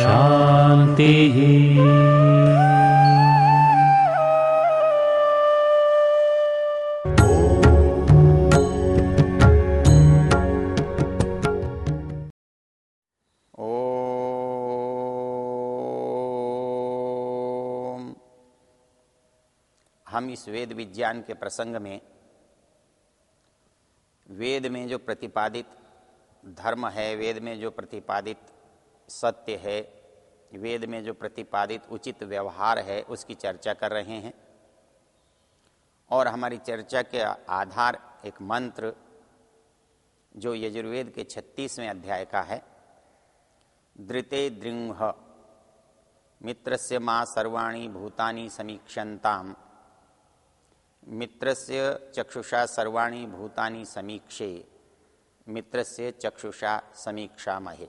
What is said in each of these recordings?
शांति ओम। हम इस वेद विज्ञान के प्रसंग में वेद में जो प्रतिपादित धर्म है, वेद में जो प्रतिपादित सत्य है, वेद में जो प्रतिपादित उचित व्यवहार है, उसकी चर्चा कर रहे हैं। और हमारी चर्चा के आधार एक मंत्र जो यजुर्वेद के छत्तीसवें अध्याय का है। धृते दृंह, मित्रस्य माँ सर्वाणी भूतानि समीक्षन्ताम। मित्रस्य चक्षुषा सर्वाणी भूतानि समीक्षे। मित्रस्य चक्षुषा समीक्षा महे।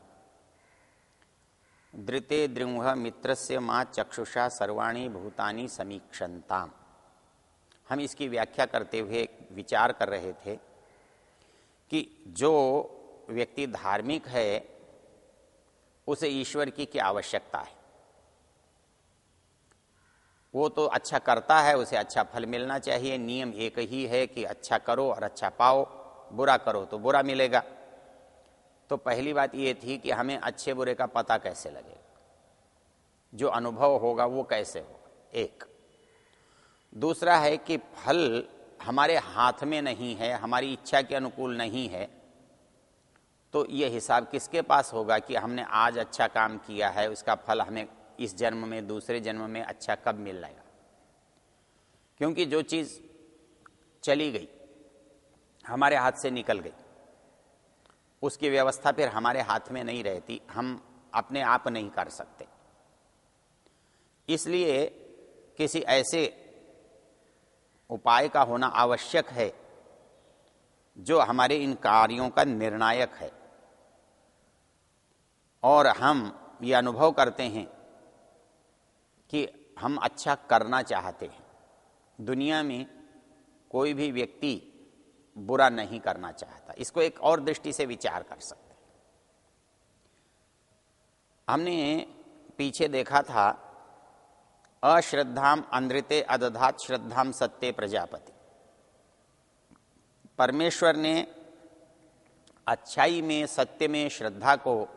धृते दृंह मित्र से माँ चक्षुषा सर्वाणी भूतानी समीक्षन्ताम। हम इसकी व्याख्या करते हुए विचार कर रहे थे कि जो व्यक्ति धार्मिक है, उसे ईश्वर की क्या आवश्यकता है? वो तो अच्छा करता है, उसे अच्छा फल मिलना चाहिए, नियम एक ही है कि अच्छा करो और अच्छा पाओ। बुरा करो तो बुरा मिलेगा। तो पहली बात ये थी कि हमें अच्छे बुरे का पता कैसे लगेगा? जो अनुभव होगा वो कैसे होगा? एक। दूसरा है कि फल हमारे हाथ में नहीं है, हमारी इच्छा के अनुकूल नहीं है तो ये हिसाब किसके पास होगा कि हमने आज अच्छा काम किया है, उसका फल हमें इस जन्म में, दूसरे जन्म में अच्छा कब मिल जाएगा क्योंकि जो चीज़ चली गई हमारे हाथ से निकल गई। उसकी व्यवस्था फिर हमारे हाथ में नहीं रहती, हम अपने आप नहीं कर सकते। इसलिए किसी ऐसे उपाय का होना आवश्यक है, जो हमारे इन कार्यों का निर्णायक है। और हम ये अनुभव करते हैं कि हम अच्छा करना चाहते हैं। दुनिया में कोई भी व्यक्ति बुरा नहीं करना चाहता। इसको एक और दृष्टि से विचार कर सकते हमने पीछे देखा था, अश्रद्धाम अंध्रिते अदधात श्रद्धाम सत्य प्रजापति। परमेश्वर ने अच्छाई में, सत्य में, श्रद्धा को,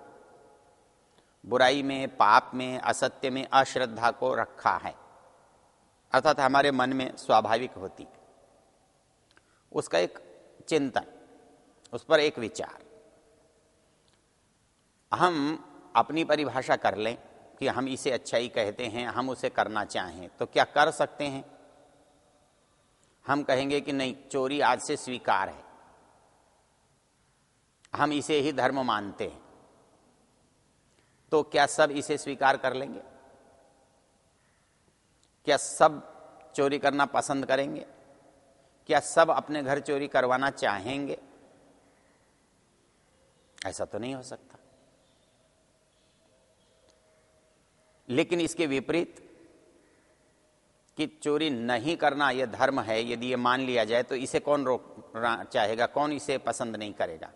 बुराई में, पाप में, असत्य में, अश्रद्धा को रखा है। अर्थात हमारे मन में स्वाभाविक होती उसका एक चिंतन, उस पर एक विचार। हम अपनी परिभाषा कर लें कि हम इसे अच्छाई कहते हैं, हम उसे करना चाहें तो क्या कर सकते हैं? हम कहेंगे कि नहीं, चोरी आज से स्वीकार है। हम इसे ही धर्म मानते हैं। तो क्या सब इसे स्वीकार कर लेंगे? क्या सब चोरी करना पसंद करेंगे? क्या सब अपने घर चोरी करवाना चाहेंगे? ऐसा तो नहीं हो सकता। लेकिन इसके विपरीत कि चोरी नहीं करना यह धर्म है, यदि ये मान लिया जाए तो इसे कौन रोक चाहेगा? कौन इसे पसंद नहीं करेगा?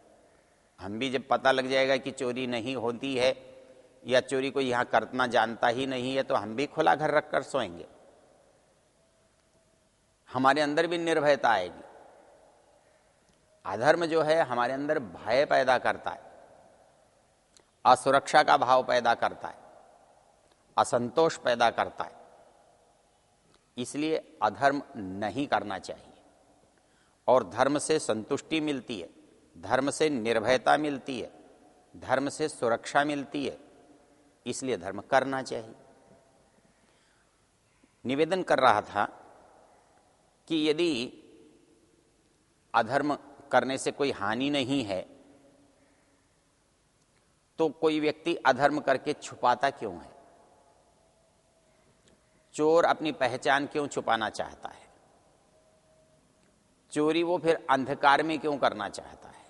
हम भी जब पता लग जाएगा कि चोरी नहीं होती है या चोरी को यहाँ करना जानता ही नहीं है तो हम भी खुला घर रखकर सोएँगे। हमारे अंदर भी निर्भयता आएगी। अधर्म जो है हमारे अंदर भय पैदा करता है। असुरक्षा का भाव पैदा करता है। असंतोष पैदा करता है। इसलिए अधर्म नहीं करना चाहिए। और धर्म से संतुष्टि मिलती है, धर्म से निर्भयता मिलती है, धर्म से सुरक्षा मिलती है, इसलिए धर्म करना चाहिए। निवेदन कर रहा था कि यदि अधर्म करने से कोई हानि नहीं है तो कोई व्यक्ति अधर्म करके छुपाता क्यों है? चोर अपनी पहचान क्यों छुपाना चाहता है? चोरी वो फिर अंधकार में क्यों करना चाहता है?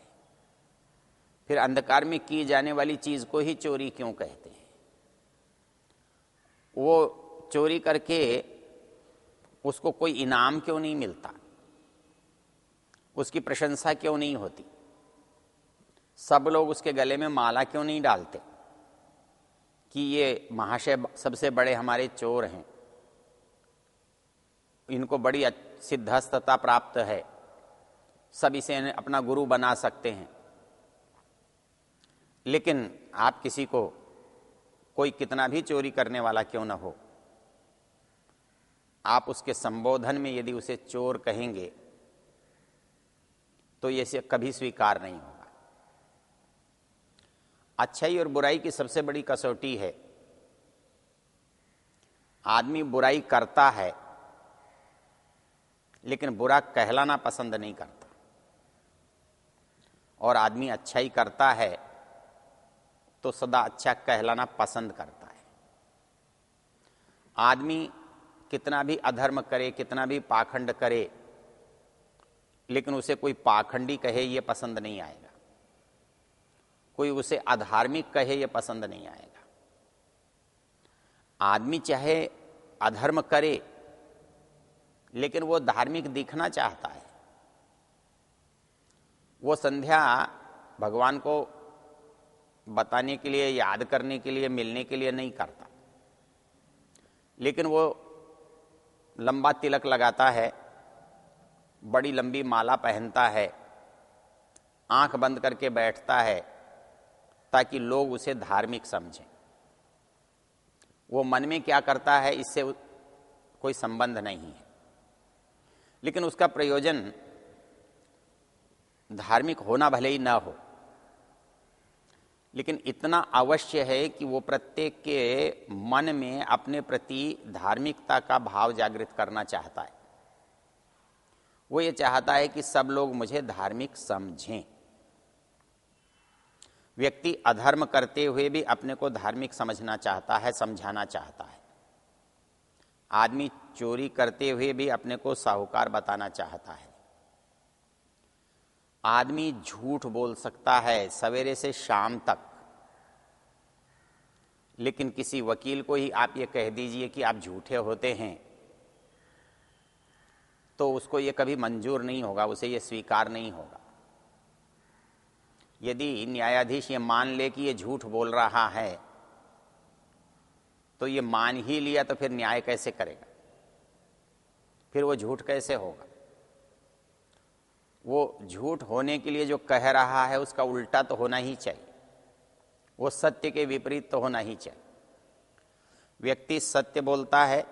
फिर अंधकार में की जाने वाली चीज़ को ही चोरी क्यों कहते हैं? वो चोरी करके उसको कोई इनाम क्यों नहीं मिलता? उसकी प्रशंसा क्यों नहीं होती? सब लोग उसके गले में माला क्यों नहीं डालते कि ये महाशय सबसे बड़े हमारे चोर हैं? इनको बड़ी सिद्धस्तता प्राप्त है। सब इसे अपना गुरु बना सकते हैं। लेकिन आप किसी को कोई कितना भी चोरी करने वाला क्यों ना हो? आप उसके संबोधन में यदि उसे चोर कहेंगे तो ये से कभी स्वीकार नहीं होगा। अच्छाई और बुराई की सबसे बड़ी कसौटी है। आदमी बुराई करता है, लेकिन बुरा कहलाना पसंद नहीं करता। और आदमी अच्छाई करता है तो सदा अच्छा कहलाना पसंद करता है। आदमी कितना भी अधर्म करे, कितना भी पाखंड करे, लेकिन उसे कोई पाखंडी कहे, ये पसंद नहीं आएगा। कोई उसे अधार्मिक कहे, ये पसंद नहीं आएगा। आदमी चाहे अधर्म करे, लेकिन वो धार्मिक दिखना चाहता है। वो संध्या भगवान को बताने के लिए, याद करने के लिए, मिलने के लिए नहीं करता। लेकिन वो लंबा तिलक लगाता है, बड़ी लंबी माला पहनता है, आँख बंद करके बैठता है, ताकि लोग उसे धार्मिक समझें। वो मन में क्या करता है, इससे कोई संबंध नहीं है। लेकिन उसका प्रयोजन धार्मिक होना भले ही ना हो लेकिन इतना अवश्य है कि वो प्रत्येक के मन में अपने प्रति धार्मिकता का भाव जागृत करना चाहता है। वो ये चाहता है कि सब लोग मुझे धार्मिक समझें। व्यक्ति अधर्म करते हुए भी अपने को धार्मिक समझना चाहता है, समझाना चाहता है। आदमी चोरी करते हुए भी अपने को साहूकार बताना चाहता है। आदमी झूठ बोल सकता है सवेरे से शाम तक। लेकिन किसी वकील को ही आप ये कह दीजिए कि आप झूठे होते हैं तो उसको ये कभी मंजूर नहीं होगा, उसे ये स्वीकार नहीं होगा। यदि न्यायाधीश ये मान ले कि ये झूठ बोल रहा है तो ये मान ही लिया तो फिर न्याय कैसे करेगा? फिर वो झूठ कैसे होगा? वो झूठ होने के लिए जो कह रहा है, उसका उल्टा तो होना ही चाहिए। वो सत्य के विपरीत तो होना ही चाहिए। व्यक्ति सत्य बोलता है,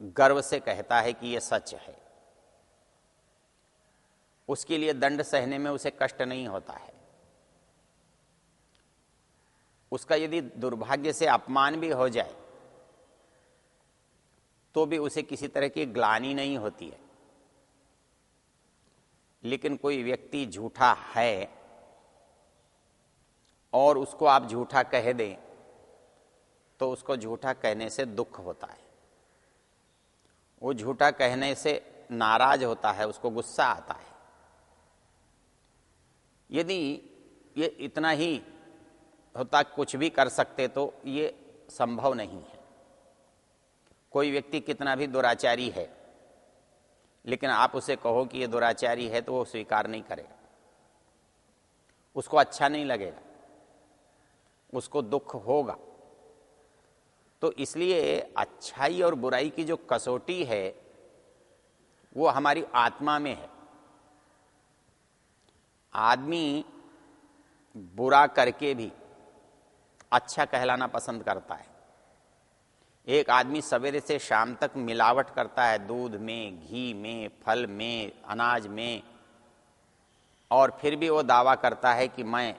गर्व से कहता है कि यह सच है। उसके लिए दंड सहने में उसे कष्ट नहीं होता है। उसका यदि दुर्भाग्य से अपमान भी हो जाए तो भी उसे किसी तरह की ग्लानी नहीं होती है। लेकिन कोई व्यक्ति झूठा है और उसको आप झूठा कह दें तो उसको झूठा कहने से दुख होता है। वो झूठा कहने से नाराज़ होता है, उसको गुस्सा आता है। यदि ये इतना ही होता, कुछ भी कर सकते तो ये संभव नहीं है। कोई व्यक्ति कितना भी दुराचारी है लेकिन आप उसे कहो कि ये दुराचारी है तो वो स्वीकार नहीं करेगा। उसको अच्छा नहीं लगेगा। उसको दुख होगा। तो इसलिए अच्छाई और बुराई की जो कसौटी है, वो हमारी आत्मा में है। आदमी बुरा करके भी अच्छा कहलाना पसंद करता है। एक आदमी सवेरे से शाम तक मिलावट करता है, दूध में, घी में, फल में, अनाज में, और फिर भी वो दावा करता है कि मैं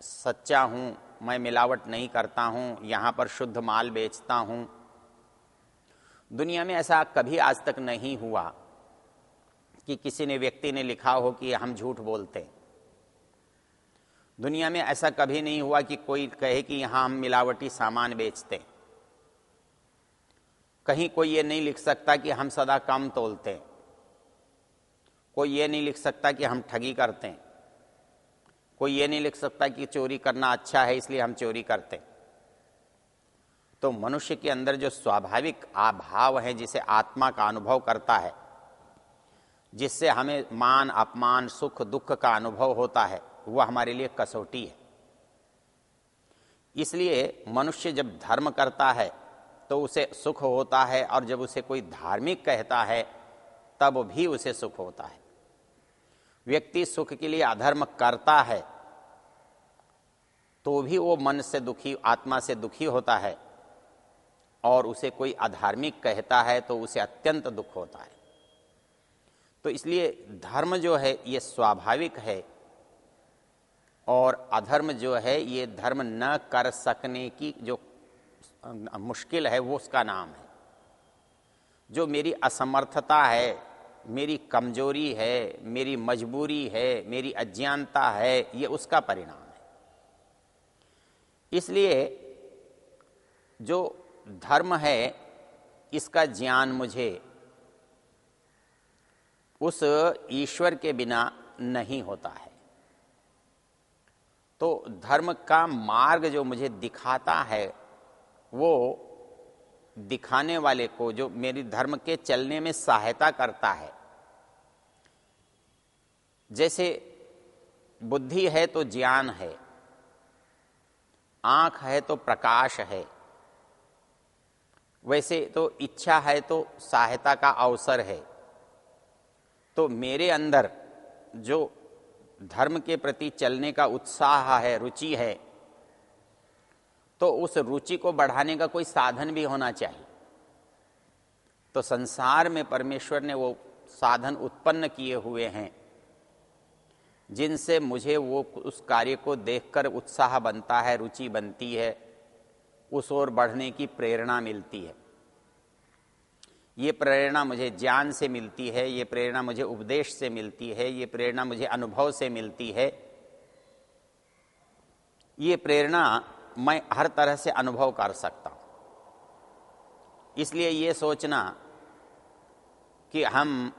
सच्चा हूँ, मैं मिलावट नहीं करता हूँ, यहाँ पर शुद्ध माल बेचता हूँ। दुनिया में ऐसा कभी आज तक नहीं हुआ कि किसी ने, व्यक्ति ने लिखा हो कि हम झूठ बोलते। हैं दुनिया में ऐसा कभी नहीं हुआ कि कोई कहे कि यहाँ हम मिलावटी सामान बेचते। हैं कहीं कोई ये नहीं लिख सकता कि हम सदा कम तोलते हैं। कोई ये नहीं लिख सकता कि हम ठगी करते हैं। कोई ये नहीं लिख सकता कि चोरी करना अच्छा है, इसलिए हम चोरी करते हैं। तो मनुष्य के अंदर जो स्वाभाविक अभाव है, जिसे आत्मा का अनुभव करता है, जिससे हमें मान, अपमान, सुख, दुख का अनुभव होता है वह हमारे लिए कसौटी है। इसलिए मनुष्य जब धर्म करता है तो उसे सुख होता है और जब उसे कोई धार्मिक कहता है, तब भी उसे सुख होता है। व्यक्ति सुख के लिए अधर्म करता है तो भी वो मन से दुखी, आत्मा से दुखी होता है और उसे कोई अधार्मिक कहता है तो उसे अत्यंत दुख होता है। तो इसलिए धर्म जो है, ये स्वाभाविक है और अधर्म जो है, ये धर्म न कर सकने की जो मुश्किल है, वो उसका नाम है। जो मेरी असमर्थता है, मेरी कमज़ोरी है, मेरी मजबूरी है, मेरी अज्ञानता है, ये उसका परिणाम है। इसलिए जो धर्म है, इसका ज्ञान मुझे उस ईश्वर के बिना नहीं होता है। तो धर्म का मार्ग जो मुझे दिखाता है वो दिखाने वाले को, जो मेरी धर्म के चलने में सहायता करता है। जैसे बुद्धि है तो ज्ञान है, आँख है तो प्रकाश है, वैसे तो इच्छा है तो सहायता का अवसर है। तो मेरे अंदर जो धर्म के प्रति चलने का उत्साह है, रुचि है तो उस रुचि को बढ़ाने का कोई साधन भी होना चाहिए। तो संसार में परमेश्वर ने वो साधन उत्पन्न किए हुए हैं, जिनसे मुझे वो उस कार्य को देखकर उत्साह बनता है, रुचि बनती है, उस ओर बढ़ने की प्रेरणा मिलती है। ये प्रेरणा मुझे ज्ञान से मिलती है, ये प्रेरणा मुझे उपदेश से मिलती है, ये प्रेरणा मुझे अनुभव से मिलती है। ये प्रेरणा मैं हर तरह से अनुभव कर सकता हूँ। इसलिए ये सोचना कि हम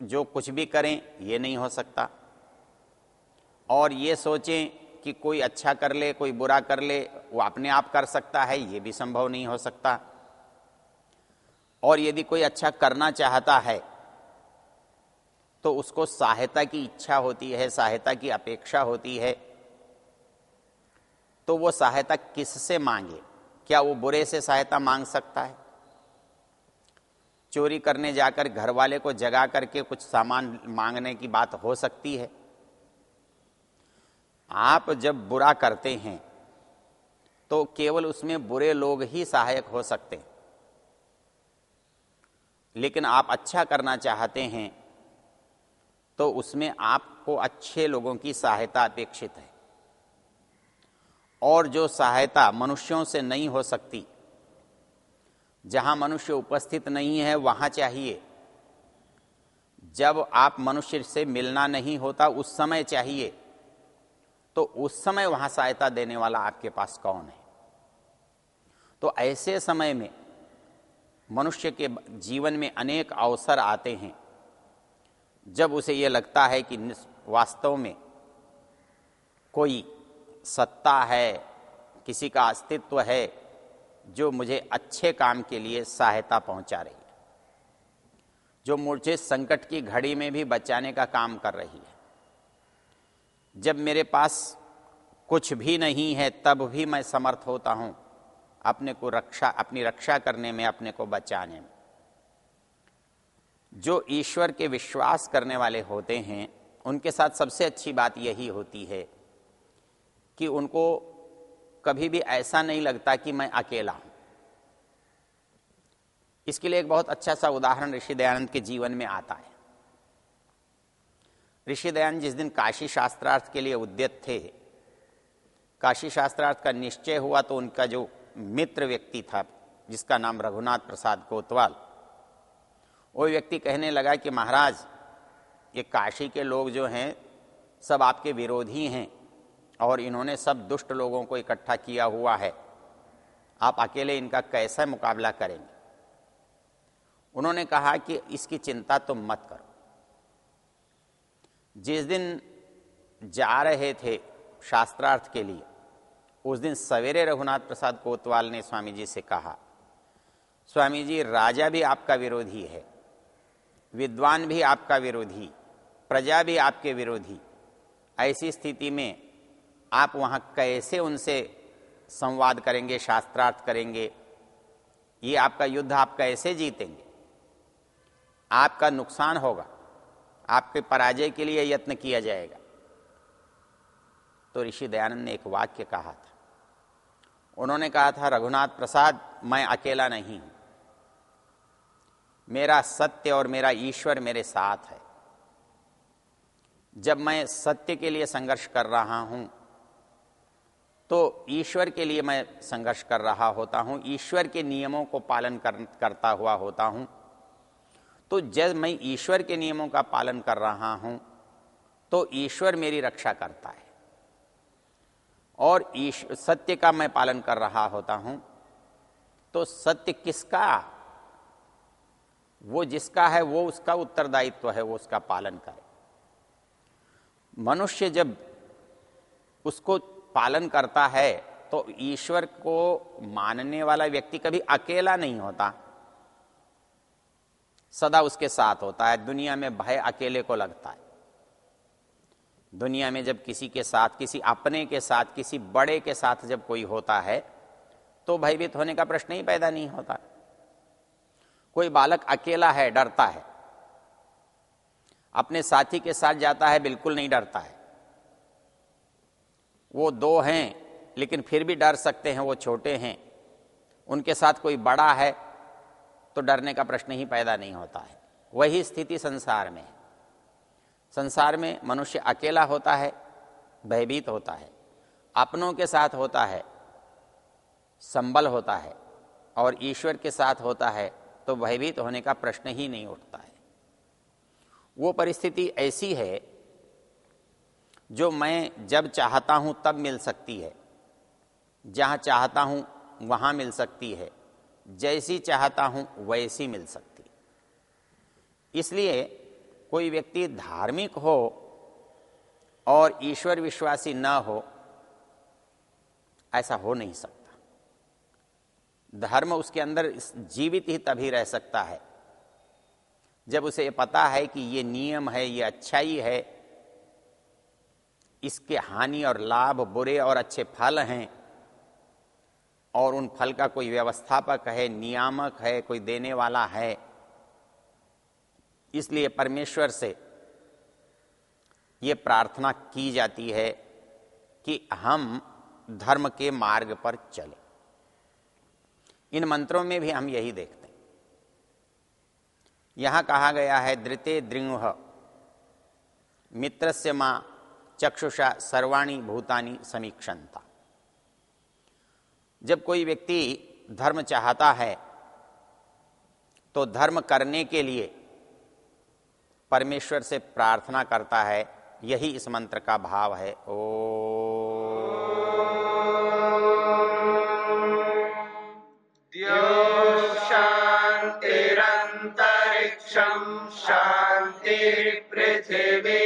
जो कुछ भी करें, ये नहीं हो सकता। और ये सोचें कि कोई अच्छा कर ले, कोई बुरा कर ले, वो अपने आप कर सकता है, ये भी संभव नहीं हो सकता। और यदि कोई अच्छा करना चाहता है तो उसको सहायता की इच्छा होती है, सहायता की अपेक्षा होती है। तो वो सहायता किससे मांगे? क्या वो बुरे से सहायता मांग सकता है? चोरी करने जाकर घर वाले को जगा करके कुछ सामान मांगने की बात हो सकती है। आप जब बुरा करते हैं तो केवल उसमें बुरे लोग ही सहायक हो सकते हैं। लेकिन आप अच्छा करना चाहते हैं तो उसमें आपको अच्छे लोगों की सहायता अपेक्षित है। और जो सहायता मनुष्यों से नहीं हो सकती, जहाँ मनुष्य उपस्थित नहीं है, वहाँ चाहिए। जब आप मनुष्य से मिलना नहीं होता, उस समय चाहिए तो उस समय वहाँ सहायता देने वाला आपके पास कौन है? तो ऐसे समय में मनुष्य के जीवन में अनेक अवसर आते हैं, जब उसे यह लगता है कि वास्तव में कोई सत्ता है, किसी का अस्तित्व है, जो मुझे अच्छे काम के लिए सहायता पहुँचा रही है, जो मुझे संकट की घड़ी में भी बचाने का काम कर रही है। जब मेरे पास कुछ भी नहीं है, तब भी मैं समर्थ होता हूँ अपने को रक्षा, अपनी रक्षा करने में, अपने को बचाने में। जो ईश्वर के विश्वास करने वाले होते हैं, उनके साथ सबसे अच्छी बात यही होती है कि उनको कभी भी ऐसा नहीं लगता कि मैं अकेला हूँ। इसके लिए एक बहुत अच्छा सा उदाहरण ऋषि दयानंद के जीवन में आता है। ऋषि दयानंद जिस दिन काशी शास्त्रार्थ के लिए उद्यत थे, काशी शास्त्रार्थ का निश्चय हुआ तो उनका जो मित्र व्यक्ति था, जिसका नाम रघुनाथ प्रसाद कोतवाल, वो व्यक्ति कहने लगा कि महाराज, ये काशी के लोग जो हैं, सब आपके विरोधी हैं। और इन्होंने सब दुष्ट लोगों को इकट्ठा किया हुआ है। आप अकेले इनका कैसा मुकाबला करेंगे? उन्होंने कहा कि इसकी चिंता तुम मत करो। जिस दिन जा रहे थे शास्त्रार्थ के लिए, उस दिन सवेरे रघुनाथ प्रसाद कोतवाल ने स्वामी जी से कहा स्वामी जी राजा भी आपका विरोधी है, विद्वान भी आपका विरोधी, प्रजा भी आपके विरोधी। ऐसी स्थिति में आप वहाँ कैसे उनसे संवाद करेंगे, शास्त्रार्थ करेंगे? ये आपका युद्ध आप कैसे जीतेंगे? आपका नुकसान होगा। आपके पराजय के लिए यत्न किया जाएगा। तो ऋषि दयानंद ने एक वाक्य कहा था। उन्होंने कहा था, रघुनाथ प्रसाद, मैं अकेला नहीं हूँ। मेरा सत्य और मेरा ईश्वर मेरे साथ है। जब मैं सत्य के लिए संघर्ष कर रहा हूँ तो ईश्वर के लिए मैं संघर्ष कर रहा होता हूँ ईश्वर के नियमों को पालन कर, करता हुआ होता हूँ। तो जब मैं ईश्वर के नियमों का पालन कर रहा हूँ तो ईश्वर मेरी रक्षा करता है। और सत्य का मैं पालन कर रहा होता हूँ तो सत्य किसका? वो जिसका है वो उसका उत्तरदायित्व है वो उसका पालन करे। मनुष्य जब उसको पालन करता है तो ईश्वर को मानने वाला व्यक्ति कभी अकेला नहीं होता। सदा उसके साथ होता है, दुनिया में भय अकेले को लगता है। दुनिया में जब किसी के साथ, किसी अपने के साथ, किसी बड़े के साथ जब कोई होता है तो भयभीत होने का प्रश्न ही पैदा नहीं होता। कोई बालक अकेला है, डरता है। अपने साथी के साथ जाता है, बिल्कुल नहीं डरता है। वो दो हैं, लेकिन फिर भी डर सकते हैं, वो छोटे हैं। उनके साथ कोई बड़ा है तो डरने का प्रश्न ही पैदा नहीं होता है। वही स्थिति संसार में है। संसार में मनुष्य अकेला होता है, भयभीत होता है। अपनों के साथ होता है, संबल होता है, और ईश्वर के साथ होता है तो भयभीत होने का प्रश्न ही नहीं उठता है। वो परिस्थिति ऐसी है जो मैं जब चाहता हूँ तब मिल सकती है। जहाँ चाहता हूँ, वहाँ मिल सकती है। जैसी चाहता हूँ, वैसी मिल सकती। इसलिए कोई व्यक्ति धार्मिक हो और ईश्वर विश्वासी न हो, ऐसा हो नहीं सकता। धर्म उसके अंदर जीवित ही तभी रह सकता है, जब उसे पता है कि ये नियम है, ये अच्छाई है इसके हानि और लाभ, बुरे और अच्छे फल हैं और उन फल का कोई व्यवस्थापक है, नियामक है, कोई देने वाला है। इसलिए परमेश्वर से ये प्रार्थना की जाती है कि हम धर्म के मार्ग पर चलें। इन मंत्रों में भी हम यही देखते हैं। यहाँ कहा गया है, धृते दृंह मित्र से माँ चक्षुषा सर्वाणी भूतानी समीक्षणता जब कोई व्यक्ति धर्म चाहता है तो धर्म करने के लिए परमेश्वर से प्रार्थना करता है, यही इस मंत्र का भाव है, ओ। शांतिरंतरिक्षम शांति पृथ्वी